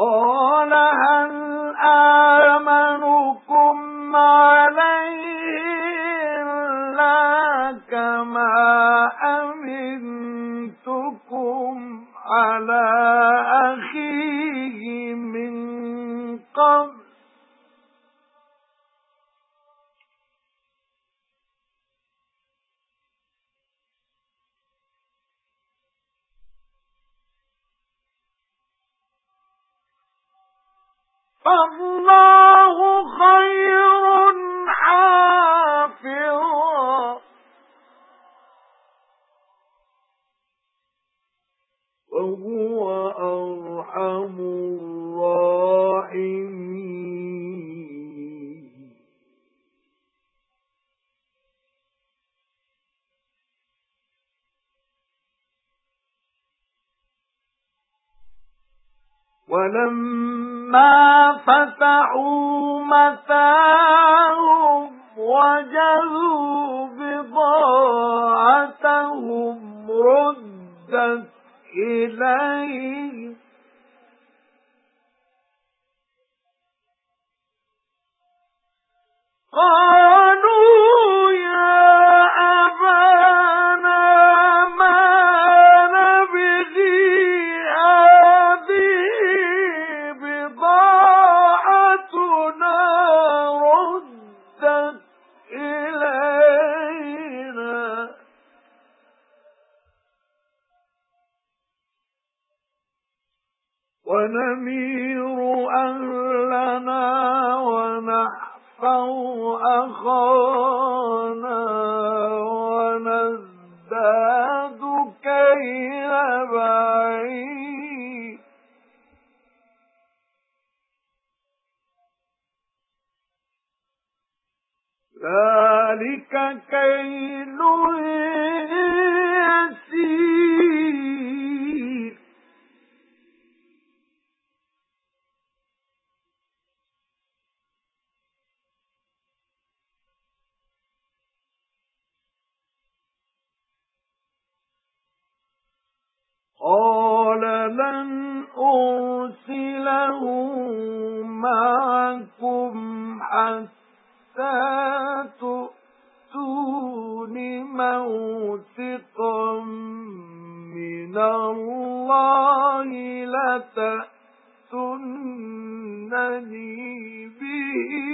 قَالَ هَلْ آمَنُكُمْ أَمِنْتُكُمْ عَلَى أَخِيهِ مِنْ قَبْلُ؟ فَاللَّهُ خَيْرٌ حَافِظًا. وَهُوَ أَرْحَمُ الرَّاحِمِينَ. وَلَمَّا مَا فَتَحُوا مَتَاعَهُمْ وَجَدُوا بِضَاعَتَهُمْ رُدَّتْ إِلَيْهِمْ قَالُوا وَنَمِيرُ أَهْلَنَا وَنَحْفَظُ أَخَانَا وَنَزْدَادُ كَيْلَ بَعِيرٍ ذَلِكَ كَيْلٌ أُرْسِلَهُ مَعَكُمْ حَتَّى تُؤْتُونِ مَوْثِقًا مِنَ اللَّهِ لَتَأْتُنَّنِي بِهِ